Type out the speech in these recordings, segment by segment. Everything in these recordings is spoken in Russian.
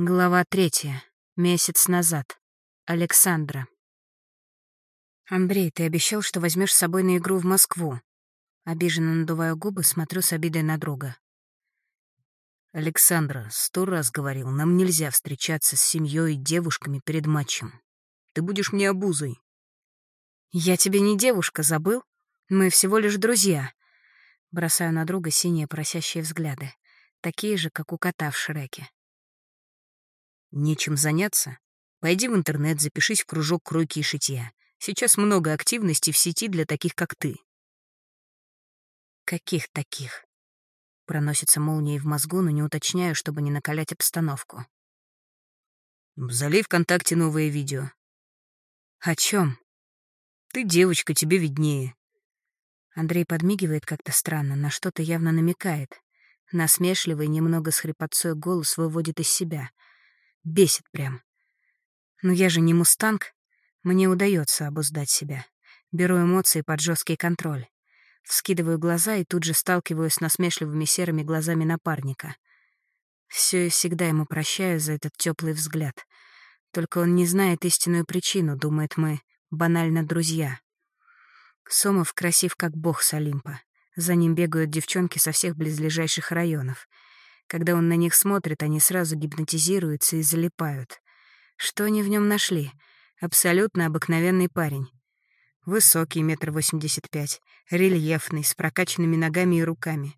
Глава третья. Месяц назад. Александра. «Андрей, ты обещал, что возьмешь с собой на игру в Москву». Обиженно надуваю губы, смотрю с обидой на друга. «Александра, сто раз говорил, нам нельзя встречаться с семьей и девушками перед матчем. Ты будешь мне обузой». «Я тебе не девушка, забыл? Мы всего лишь друзья». Бросаю на друга синие просящие взгляды, такие же, как у кота в Шреке. Нечем заняться? Пойди в интернет, запишись в кружок кройки и шитья. Сейчас много активностей в сети для таких, как ты. Каких таких? Проносится молнией в мозгу, но не уточняю, чтобы не накалять обстановку. Залей ВКонтакте новое видео. О чем? Ты девочка, тебе виднее. Андрей подмигивает как-то странно, на что-то явно намекает. Насмешливый, немного с хрипотцой голос выводит из себя — Бесит прям. Но я же не мустанг. Мне удается обуздать себя. Беру эмоции под жесткий контроль. Вскидываю глаза и тут же сталкиваюсь с насмешливыми серыми глазами напарника. Все и всегда ему прощаю за этот теплый взгляд. Только он не знает истинную причину, думает мы, банально друзья. Сомов красив, как бог с Олимпа. За ним бегают девчонки со всех близлежащих районов — когда он на них смотрит, они сразу гипнотизируются и залипают. Что они в нем нашли? Абсолютно обыкновенный парень. Высокий, метр восемьдесят пять, рельефный, с прокачанными ногами и руками.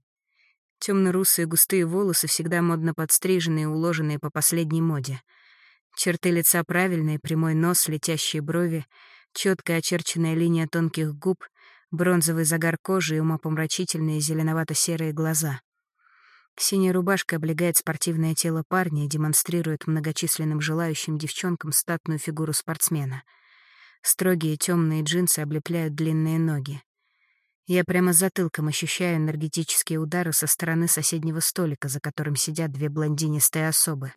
Темно-русые густые волосы всегда модно подстриженные и уложенные по последней моде. Черты лица правильные, прямой нос, летящие брови, четкая очерченная линия тонких губ, бронзовый загар кожи и умопомрачительные зеленовато-серые глаза. Синяя рубашка облегает спортивное тело парня и демонстрирует многочисленным желающим девчонкам статную фигуру спортсмена. Строгие темные джинсы облепляют длинные ноги. Я прямо затылком ощущаю энергетические удары со стороны соседнего столика, за которым сидят две блондинистые особы.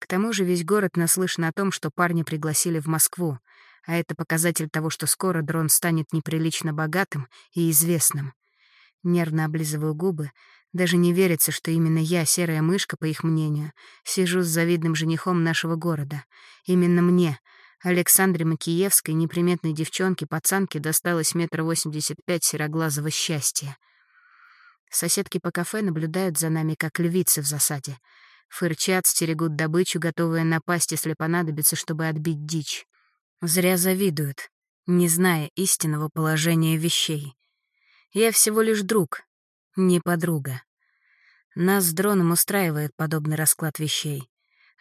К тому же весь город наслышан о том, что парня пригласили в Москву, а это показатель того, что скоро дрон станет неприлично богатым и известным. Нервно облизываю губы, даже не верится, что именно я, серая мышка, по их мнению, сижу с завидным женихом нашего города. Именно мне, Александре Макиевской, неприметной девчонке, пацанке, досталось метр восемьдесят пять сероглазого счастья. Соседки по кафе наблюдают за нами, как львицы в засаде. Фырчат, стерегут добычу, готовые напасть, если понадобится, чтобы отбить дичь. Зря завидуют, не зная истинного положения вещей. Я всего лишь друг, не подруга. Нас с дроном устраивает подобный расклад вещей.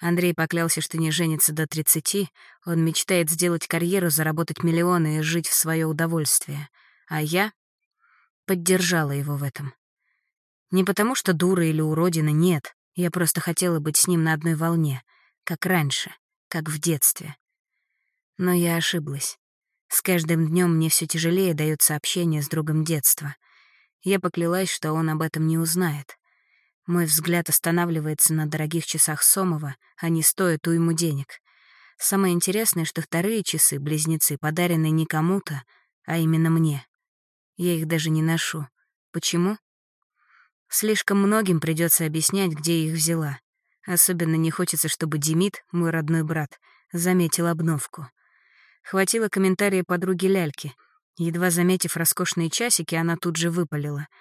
Андрей поклялся, что не женится до 30, он мечтает сделать карьеру, заработать миллионы и жить в свое удовольствие. А я поддержала его в этом. Не потому что дура или уродина, нет. Я просто хотела быть с ним на одной волне, как раньше, как в детстве. Но я ошиблась. С каждым днем мне все тяжелее дается общение с другом детства. Я поклялась, что он об этом не узнает. Мой взгляд останавливается на дорогих часах Сомова, они стоят уйму денег. Самое интересное, что вторые часы, близнецы, подарены не кому-то, а именно мне. Я их даже не ношу. Почему? Слишком многим придется объяснять, где я их взяла. Особенно не хочется, чтобы Демид, мой родной брат, заметил обновку. Хватило комментария подруги Ляльки. Едва заметив роскошные часики, она тут же выпалила —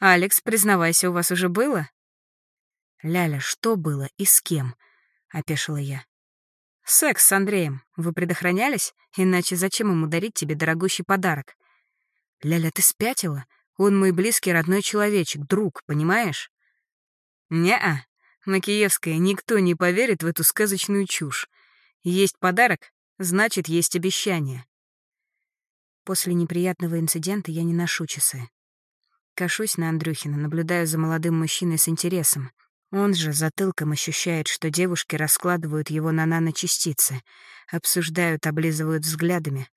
«Алекс, признавайся, у вас уже было?» «Ляля, что было и с кем?» — опешила я. «Секс с Андреем. Вы предохранялись? Иначе зачем ему дарить тебе дорогущий подарок?» «Ляля, ты спятила? Он мой близкий родной человечек, друг, понимаешь?» «Не-а, Макиевская, никто не поверит в эту сказочную чушь. Есть подарок, значит, есть обещание». После неприятного инцидента я не ношу часы. Кашусь на Андрюхина, наблюдаю за молодым мужчиной с интересом. Он же затылком ощущает, что девушки раскладывают его на наночастицы, обсуждают, облизывают взглядами.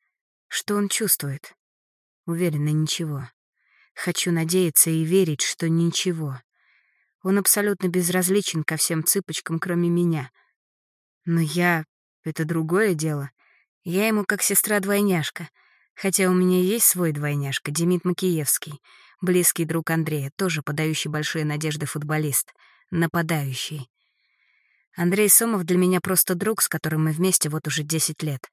Что он чувствует? Уверена, ничего. Хочу надеяться и верить, что ничего. Он абсолютно безразличен ко всем цыпочкам, кроме меня. Но я... Это другое дело. Я ему как сестра-двойняшка. Хотя у меня есть свой двойняшка, Демид Макиевский — Близкий друг Андрея, тоже подающий большие надежды футболист. Нападающий. Андрей Сомов для меня просто друг, с которым мы вместе вот уже 10 лет.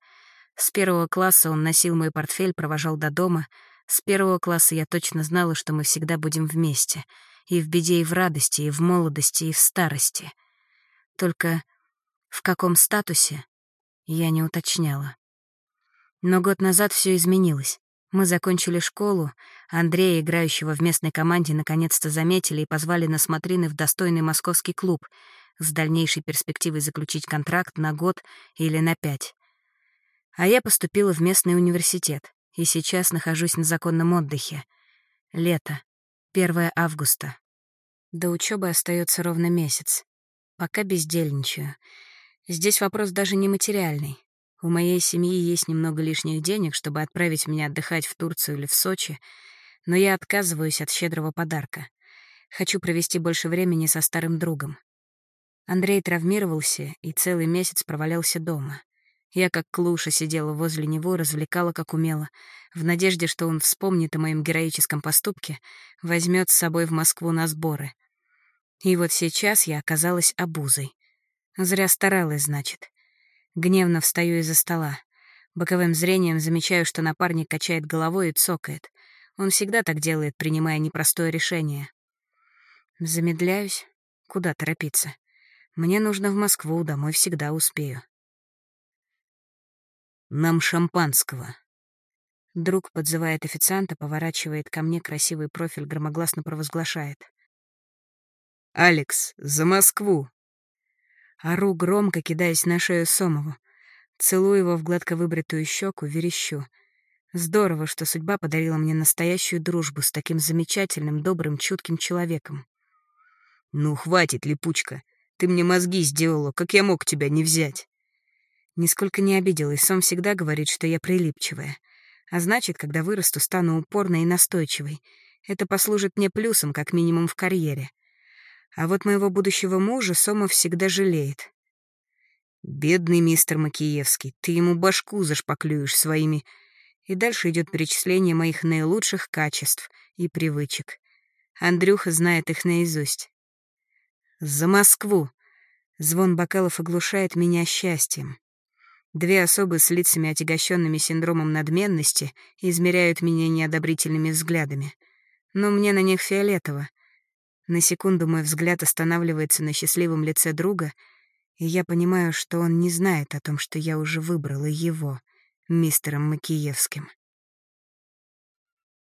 С первого класса он носил мой портфель, провожал до дома. С первого класса я точно знала, что мы всегда будем вместе. И в беде, и в радости, и в молодости, и в старости. Только в каком статусе, я не уточняла. Но год назад все изменилось. Мы закончили школу, Андрея, играющего в местной команде, наконец-то заметили и позвали на смотрины в достойный московский клуб с дальнейшей перспективой заключить контракт на год или на пять. А я поступила в местный университет и сейчас нахожусь на законном отдыхе. Лето, 1 августа. До учебы остается ровно месяц. Пока бездельничаю. Здесь вопрос даже не материальный. У моей семьи есть немного лишних денег, чтобы отправить меня отдыхать в Турцию или в Сочи, но я отказываюсь от щедрого подарка. Хочу провести больше времени со старым другом. Андрей травмировался и целый месяц провалялся дома. Я, как клуша, сидела возле него, развлекала, как умела, в надежде, что он вспомнит о моем героическом поступке, возьмет с собой в Москву на сборы. И вот сейчас я оказалась обузой. Зря старалась, значит. Гневно встаю из-за стола. Боковым зрением замечаю, что напарник качает головой и цокает. Он всегда так делает, принимая непростое решение. Замедляюсь. Куда торопиться? Мне нужно в Москву, домой всегда успею. «Нам шампанского». Друг подзывает официанта, поворачивает ко мне красивый профиль, громогласно провозглашает. «Алекс, за Москву!» Ору громко, кидаясь на шею Сомову. Целую его в гладко выбритую щеку, верещу. Здорово, что судьба подарила мне настоящую дружбу с таким замечательным, добрым, чутким человеком. «Ну, хватит, липучка. Ты мне мозги сделала. Как я мог тебя не взять?» Нисколько не обиделась. Сом всегда говорит, что я прилипчивая. А значит, когда вырасту, стану упорной и настойчивой. Это послужит мне плюсом, как минимум, в карьере. А вот моего будущего мужа Сомов всегда жалеет. «Бедный мистер Макиевский, ты ему башку зашпаклюешь своими...» И дальше идет перечисление моих наилучших качеств и привычек. Андрюха знает их наизусть. «За Москву!» Звон бокалов оглушает меня счастьем. Две особы с лицами, отягощенными синдромом надменности, измеряют меня неодобрительными взглядами. Но мне на них фиолетово. На секунду мой взгляд останавливается на счастливом лице друга, и я понимаю, что он не знает о том, что я уже выбрала его, мистером Макиевским.